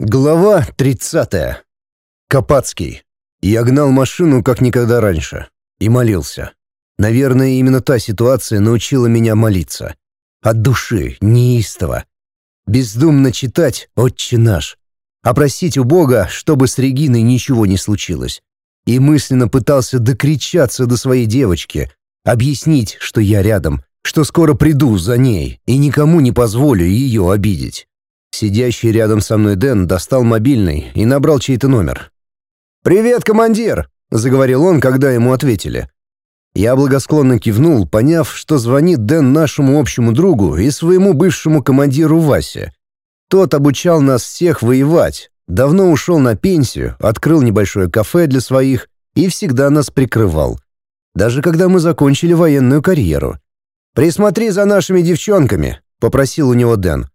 Глава 30. Копацкий. Я гнал машину как никогда раньше. И молился. Наверное, именно та ситуация научила меня молиться. От души, неистово. Бездумно читать «Отче наш». А просить у Бога, чтобы с Региной ничего не случилось. И мысленно пытался докричаться до своей девочки, объяснить, что я рядом, что скоро приду за ней и никому не позволю ее обидеть. Сидящий рядом со мной Дэн достал мобильный и набрал чей-то номер. «Привет, командир!» — заговорил он, когда ему ответили. Я благосклонно кивнул, поняв, что звонит Дэн нашему общему другу и своему бывшему командиру Васе. Тот обучал нас всех воевать, давно ушел на пенсию, открыл небольшое кафе для своих и всегда нас прикрывал. Даже когда мы закончили военную карьеру. «Присмотри за нашими девчонками», — попросил у него Дэн.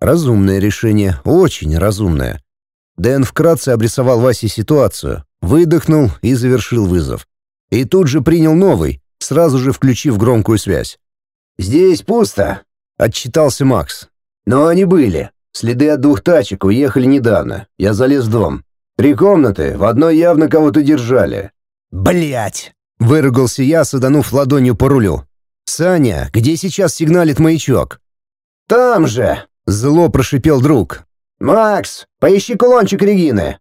Разумное решение, очень разумное. Дэн вкратце обрисовал Васе ситуацию, выдохнул и завершил вызов. И тут же принял новый, сразу же включив громкую связь. «Здесь пусто», — отчитался Макс. «Но они были. Следы от двух тачек уехали недавно. Я залез в дом. Три комнаты, в одной явно кого-то держали». Блять! выругался я, саданув ладонью по рулю. «Саня, где сейчас сигналит маячок?» «Там же!» Зло прошипел друг. «Макс, поищи кулончик Регины».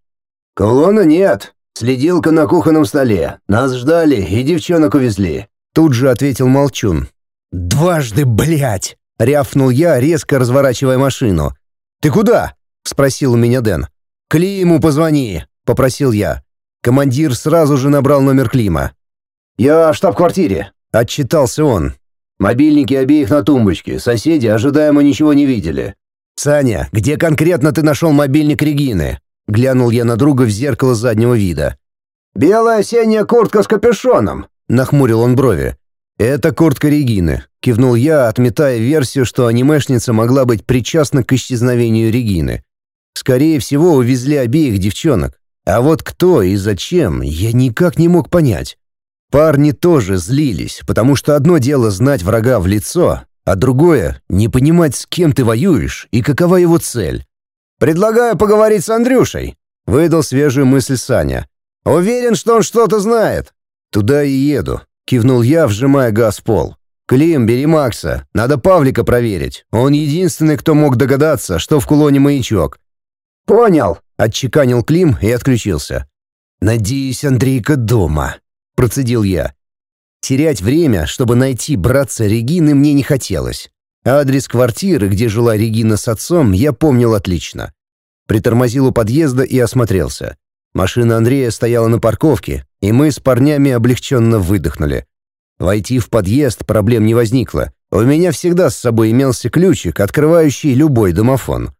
«Кулона нет. Следилка на кухонном столе. Нас ждали и девчонок увезли». Тут же ответил Молчун. «Дважды, блядь!» — рявкнул я, резко разворачивая машину. «Ты куда?» — спросил у меня Дэн. «Климу позвони», — попросил я. Командир сразу же набрал номер Клима. «Я в штаб-квартире», — отчитался он. Мобильники обеих на тумбочке. Соседи ожидаемо ничего не видели. «Саня, где конкретно ты нашел мобильник Регины?» Глянул я на друга в зеркало заднего вида. «Белая осенняя куртка с капюшоном», — нахмурил он брови. «Это куртка Регины», — кивнул я, отметая версию, что анимешница могла быть причастна к исчезновению Регины. Скорее всего, увезли обеих девчонок. А вот кто и зачем, я никак не мог понять. Парни тоже злились, потому что одно дело знать врага в лицо, а другое — не понимать, с кем ты воюешь и какова его цель. «Предлагаю поговорить с Андрюшей», — выдал свежую мысль Саня. «Уверен, что он что-то знает». «Туда и еду», — кивнул я, вжимая газ в пол. «Клим, бери Макса. Надо Павлика проверить. Он единственный, кто мог догадаться, что в кулоне маячок». «Понял», — отчеканил Клим и отключился. «Надеюсь, Андрейка дома», — процедил я. Терять время, чтобы найти братца Регины, мне не хотелось. Адрес квартиры, где жила Регина с отцом, я помнил отлично. Притормозил у подъезда и осмотрелся. Машина Андрея стояла на парковке, и мы с парнями облегченно выдохнули. Войти в подъезд проблем не возникло. У меня всегда с собой имелся ключик, открывающий любой домофон.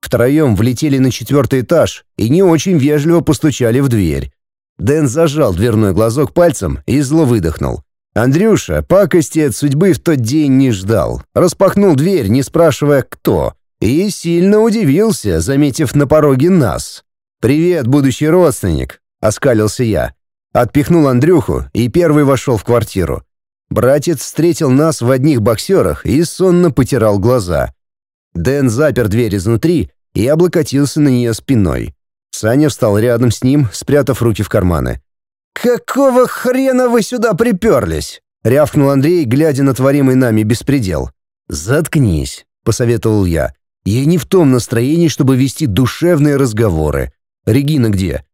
Втроем влетели на четвертый этаж и не очень вежливо постучали в дверь. Дэн зажал дверной глазок пальцем и зло выдохнул. Андрюша пакости от судьбы в тот день не ждал. Распахнул дверь, не спрашивая, кто. И сильно удивился, заметив на пороге нас. «Привет, будущий родственник», — оскалился я. Отпихнул Андрюху и первый вошел в квартиру. Братец встретил нас в одних боксерах и сонно потирал глаза. Дэн запер дверь изнутри и облокотился на нее спиной. Саня встал рядом с ним, спрятав руки в карманы. «Какого хрена вы сюда приперлись?» — рявкнул Андрей, глядя на творимый нами беспредел. «Заткнись», — посоветовал я. «Я не в том настроении, чтобы вести душевные разговоры. Регина где?»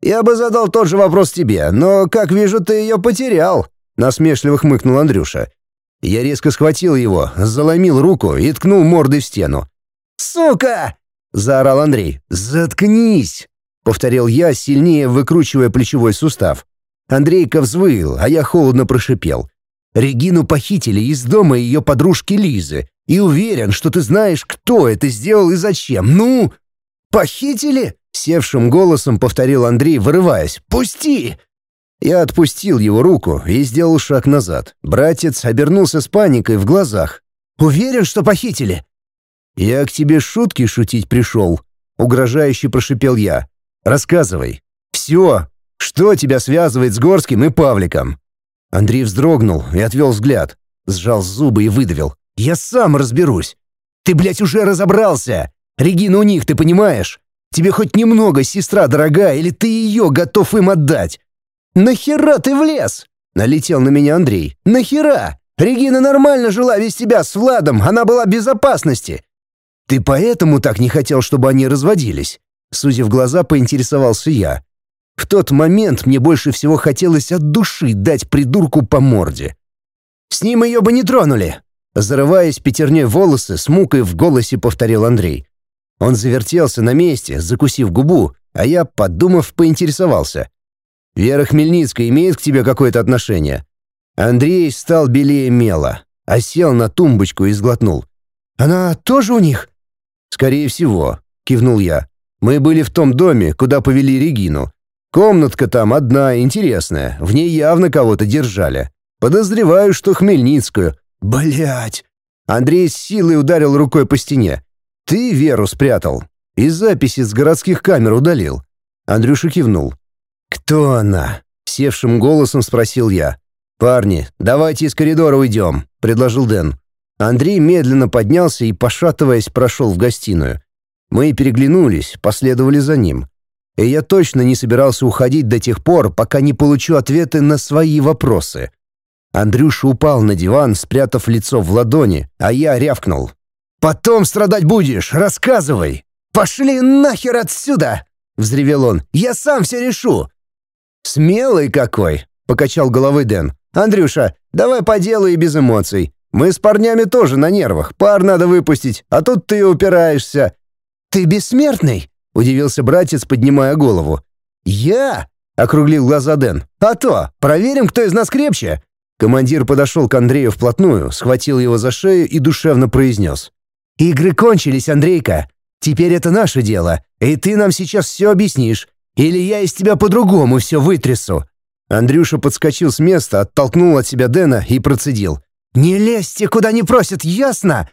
«Я бы задал тот же вопрос тебе, но, как вижу, ты ее потерял», — насмешливо хмыкнул Андрюша. Я резко схватил его, заломил руку и ткнул мордой в стену. «Сука!» — заорал Андрей. «Заткнись!» — повторил я, сильнее выкручивая плечевой сустав. Андрейка взвыл, а я холодно прошипел. «Регину похитили из дома ее подружки Лизы. И уверен, что ты знаешь, кто это сделал и зачем. Ну...» «Похитили?» — севшим голосом повторил Андрей, вырываясь. «Пусти!» Я отпустил его руку и сделал шаг назад. Братец обернулся с паникой в глазах. «Уверен, что похитили?» «Я к тебе шутки шутить пришел», — угрожающе прошипел я. «Рассказывай. Все. Что тебя связывает с Горским и Павликом?» Андрей вздрогнул и отвел взгляд. Сжал зубы и выдавил. «Я сам разберусь. Ты, блядь, уже разобрался. Регина у них, ты понимаешь? Тебе хоть немного сестра дорогая, или ты ее готов им отдать? Нахера ты влез? Налетел на меня Андрей. Нахера? Регина нормально жила без тебя с Владом, она была в безопасности. Ты поэтому так не хотел, чтобы они разводились? Судя в глаза, поинтересовался я. В тот момент мне больше всего хотелось от души дать придурку по морде. С ним ее бы не тронули. Зарываясь пятерней волосы, с мукой в голосе повторил Андрей. Он завертелся на месте, закусив губу, а я, подумав, поинтересовался. «Вера Хмельницкая имеет к тебе какое-то отношение?» Андрей стал белее мела, а сел на тумбочку и сглотнул. «Она тоже у них?» «Скорее всего», — кивнул я. «Мы были в том доме, куда повели Регину. Комнатка там одна, интересная, в ней явно кого-то держали. Подозреваю, что Хмельницкую». Блять! Андрей с силой ударил рукой по стене. Ты Веру спрятал и записи с городских камер удалил. Андрюша кивнул. Кто она? севшим голосом спросил я. Парни, давайте из коридора уйдем, предложил Дэн. Андрей медленно поднялся и, пошатываясь, прошел в гостиную. Мы переглянулись, последовали за ним. И я точно не собирался уходить до тех пор, пока не получу ответы на свои вопросы. Андрюша упал на диван, спрятав лицо в ладони, а я рявкнул. Потом страдать будешь, рассказывай. Пошли нахер отсюда, взревел он. Я сам все решу. Смелый какой, покачал головой Дэн. Андрюша, давай по делу и без эмоций. Мы с парнями тоже на нервах. Пар надо выпустить, а тут ты упираешься. Ты бессмертный? удивился братец, поднимая голову. Я? округлил глаза Дэн. А то, проверим, кто из нас крепче. Командир подошел к Андрею вплотную, схватил его за шею и душевно произнес. Игры кончились, Андрейка. Теперь это наше дело, и ты нам сейчас все объяснишь. Или я из тебя по-другому все вытрясу». Андрюша подскочил с места, оттолкнул от себя Дэна и процедил. «Не лезьте, куда не просят, ясно?»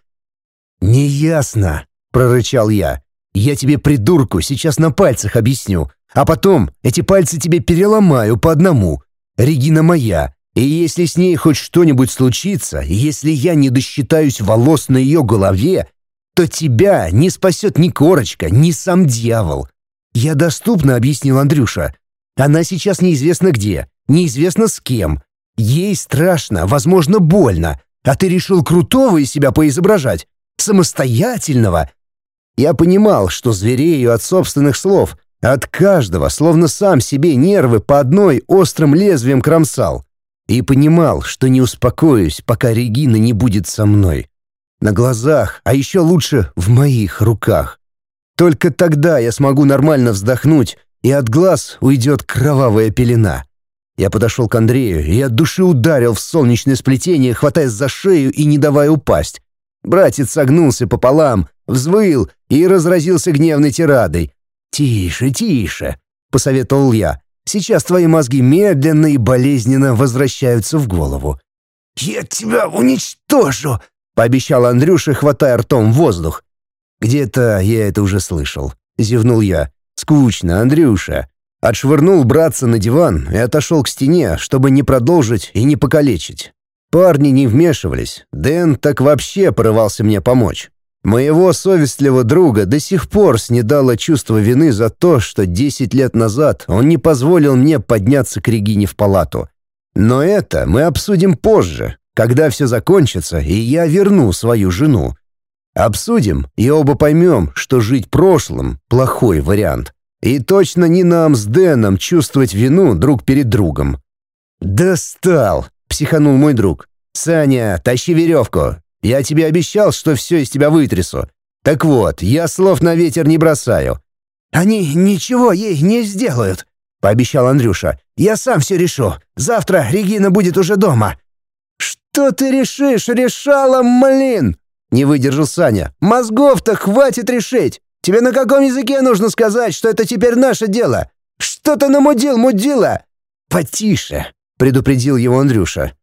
«Не ясно», — прорычал я. «Я тебе, придурку, сейчас на пальцах объясню, а потом эти пальцы тебе переломаю по одному. Регина моя, и если с ней хоть что-нибудь случится, если я не досчитаюсь волос на ее голове, то тебя не спасет ни корочка, ни сам дьявол. Я доступно объяснил Андрюша. Она сейчас неизвестно где, неизвестно с кем. Ей страшно, возможно, больно, а ты решил крутого из себя поизображать, самостоятельного. Я понимал, что зверею от собственных слов, от каждого, словно сам себе нервы по одной острым лезвием кромсал и понимал, что не успокоюсь, пока Регина не будет со мной. На глазах, а еще лучше в моих руках. Только тогда я смогу нормально вздохнуть, и от глаз уйдет кровавая пелена. Я подошел к Андрею и от души ударил в солнечное сплетение, хватаясь за шею и не давая упасть. Братец согнулся пополам, взвыл и разразился гневной тирадой. «Тише, тише», — посоветовал я. Сейчас твои мозги медленно и болезненно возвращаются в голову. «Я тебя уничтожу!» — пообещал Андрюша, хватая ртом воздух. «Где-то я это уже слышал», — зевнул я. «Скучно, Андрюша». Отшвырнул братца на диван и отошел к стене, чтобы не продолжить и не покалечить. Парни не вмешивались. Дэн так вообще порывался мне помочь. Моего совестливого друга до сих пор снедало чувство вины за то, что 10 лет назад он не позволил мне подняться к Регине в палату. Но это мы обсудим позже, когда все закончится, и я верну свою жену. Обсудим, и оба поймем, что жить прошлым — плохой вариант. И точно не нам с Дэном чувствовать вину друг перед другом. «Достал!» — психанул мой друг. «Саня, тащи веревку, я тебе обещал, что все из тебя вытрясу. Так вот, я слов на ветер не бросаю». «Они ничего ей не сделают», — пообещал Андрюша. «Я сам все решу. Завтра Регина будет уже дома». «Что ты решишь, решала, млин?» — не выдержал Саня. «Мозгов-то хватит решить. Тебе на каком языке нужно сказать, что это теперь наше дело? Что ты намудил, мудила?» «Потише», — предупредил его Андрюша.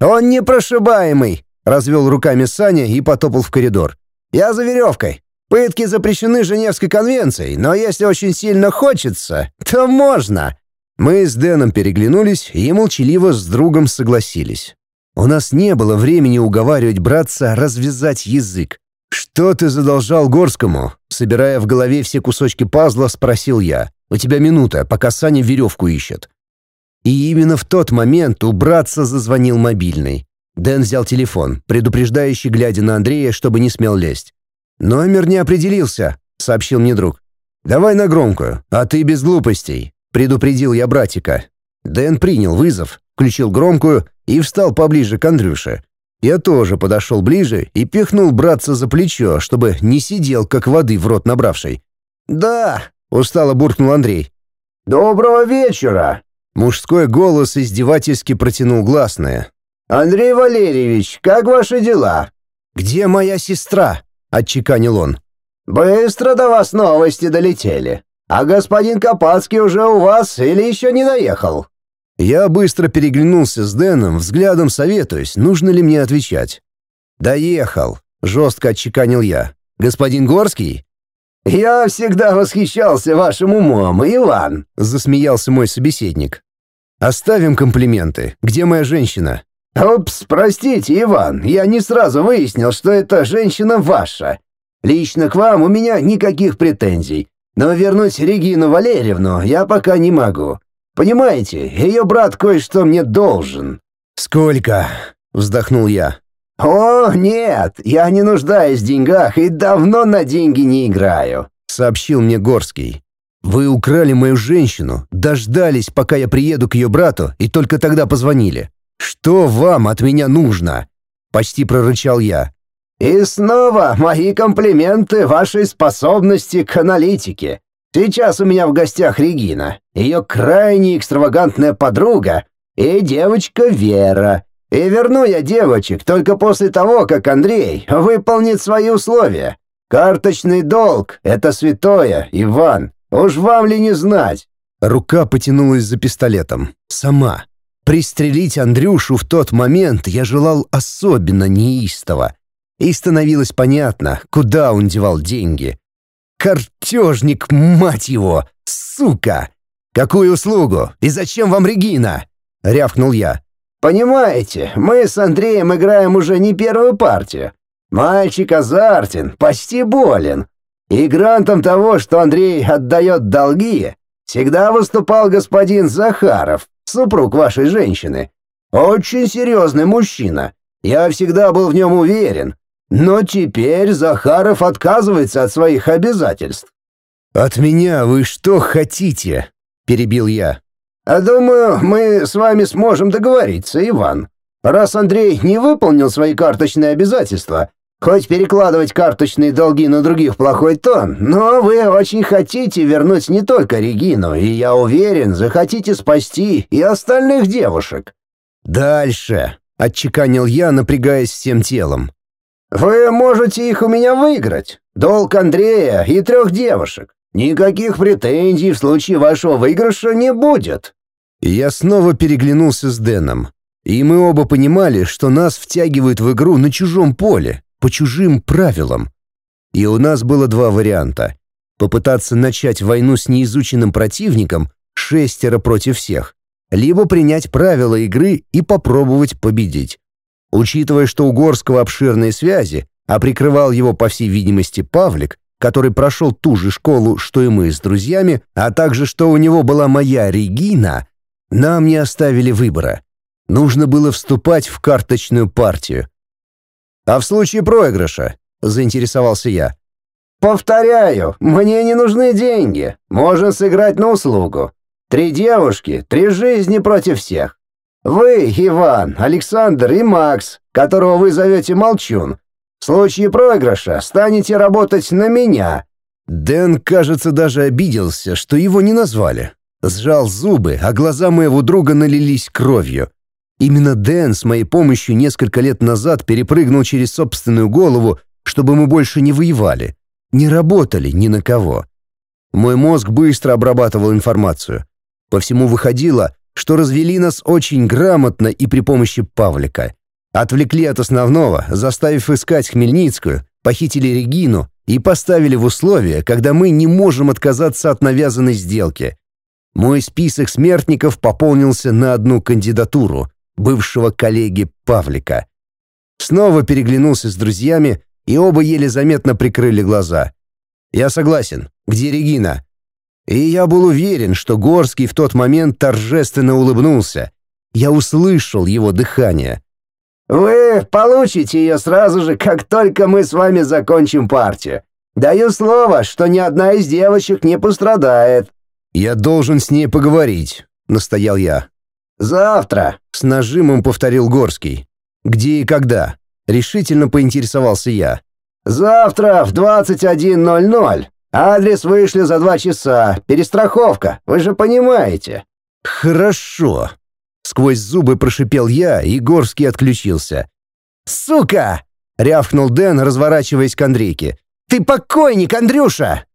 «Он непрошибаемый. Развел руками Саня и потопал в коридор. «Я за веревкой. Пытки запрещены Женевской конвенцией, но если очень сильно хочется, то можно». Мы с Дэном переглянулись и молчаливо с другом согласились. У нас не было времени уговаривать братца развязать язык. «Что ты задолжал Горскому?» Собирая в голове все кусочки пазла, спросил я. «У тебя минута, пока Саня веревку ищет». И именно в тот момент у братца зазвонил мобильный. Дэн взял телефон, предупреждающий, глядя на Андрея, чтобы не смел лезть. «Номер не определился», — сообщил мне друг. «Давай на громкую, а ты без глупостей», — предупредил я братика. Дэн принял вызов, включил громкую и встал поближе к Андрюше. Я тоже подошел ближе и пихнул братца за плечо, чтобы не сидел, как воды в рот набравший. «Да», — устало буркнул Андрей. «Доброго вечера!» Мужской голос издевательски протянул гласное. «Андрей Валерьевич, как ваши дела?» «Где моя сестра?» — отчеканил он. «Быстро до вас новости долетели. А господин Копацкий уже у вас или еще не доехал?» Я быстро переглянулся с Дэном, взглядом советуюсь, нужно ли мне отвечать. «Доехал», — жестко отчеканил я. «Господин Горский?» «Я всегда восхищался вашим умом, Иван», — засмеялся мой собеседник. «Оставим комплименты. Где моя женщина?» «Упс, простите, Иван, я не сразу выяснил, что эта женщина ваша. Лично к вам у меня никаких претензий, но вернуть Регину Валерьевну я пока не могу. Понимаете, ее брат кое-что мне должен». «Сколько?» — вздохнул я. «О, нет, я не нуждаюсь в деньгах и давно на деньги не играю», — сообщил мне Горский. «Вы украли мою женщину, дождались, пока я приеду к ее брату, и только тогда позвонили. «Что вам от меня нужно?» — почти прорычал я. «И снова мои комплименты вашей способности к аналитике. Сейчас у меня в гостях Регина, ее крайне экстравагантная подруга и девочка Вера. И верну я девочек только после того, как Андрей выполнит свои условия. Карточный долг — это святое, Иван. Уж вам ли не знать?» Рука потянулась за пистолетом. Сама. Пристрелить Андрюшу в тот момент я желал особенно неистово. И становилось понятно, куда он девал деньги. «Картежник, мать его! Сука! Какую услугу? И зачем вам Регина?» — рявкнул я. «Понимаете, мы с Андреем играем уже не первую партию. Мальчик азартен, почти болен. И грантом того, что Андрей отдает долги, всегда выступал господин Захаров, супруг вашей женщины. Очень серьезный мужчина. Я всегда был в нем уверен. Но теперь Захаров отказывается от своих обязательств». «От меня вы что хотите?» — перебил я. «А думаю, мы с вами сможем договориться, Иван. Раз Андрей не выполнил свои карточные обязательства, Хоть перекладывать карточные долги на других плохой тон, но вы очень хотите вернуть не только Регину, и я уверен, захотите спасти и остальных девушек. Дальше, отчеканил я, напрягаясь всем телом. Вы можете их у меня выиграть. Долг Андрея и трех девушек. Никаких претензий в случае вашего выигрыша не будет. Я снова переглянулся с Дэном. И мы оба понимали, что нас втягивают в игру на чужом поле, по чужим правилам. И у нас было два варианта. Попытаться начать войну с неизученным противником, шестеро против всех, либо принять правила игры и попробовать победить. Учитывая, что у Горского обширные связи, а прикрывал его, по всей видимости, Павлик, который прошел ту же школу, что и мы с друзьями, а также что у него была моя Регина, нам не оставили выбора. Нужно было вступать в карточную партию. «А в случае проигрыша?» — заинтересовался я. «Повторяю, мне не нужны деньги. Можно сыграть на услугу. Три девушки, три жизни против всех. Вы, Иван, Александр и Макс, которого вы зовете Молчун, в случае проигрыша станете работать на меня». Дэн, кажется, даже обиделся, что его не назвали. Сжал зубы, а глаза моего друга налились кровью. Именно Дэн с моей помощью несколько лет назад перепрыгнул через собственную голову, чтобы мы больше не воевали, не работали ни на кого. Мой мозг быстро обрабатывал информацию. По всему выходило, что развели нас очень грамотно и при помощи Павлика. Отвлекли от основного, заставив искать Хмельницкую, похитили Регину и поставили в условия, когда мы не можем отказаться от навязанной сделки. Мой список смертников пополнился на одну кандидатуру — бывшего коллеги Павлика. Снова переглянулся с друзьями и оба еле заметно прикрыли глаза. «Я согласен. Где Регина?» И я был уверен, что Горский в тот момент торжественно улыбнулся. Я услышал его дыхание. «Вы получите ее сразу же, как только мы с вами закончим партию. Даю слово, что ни одна из девочек не пострадает». «Я должен с ней поговорить», — настоял я. «Завтра», — с нажимом повторил Горский. «Где и когда?» — решительно поинтересовался я. «Завтра в 21.00. Адрес вышли за два часа. Перестраховка, вы же понимаете». «Хорошо», — сквозь зубы прошипел я, и Горский отключился. «Сука!» — рявкнул Дэн, разворачиваясь к Андрейке. «Ты покойник, Андрюша!»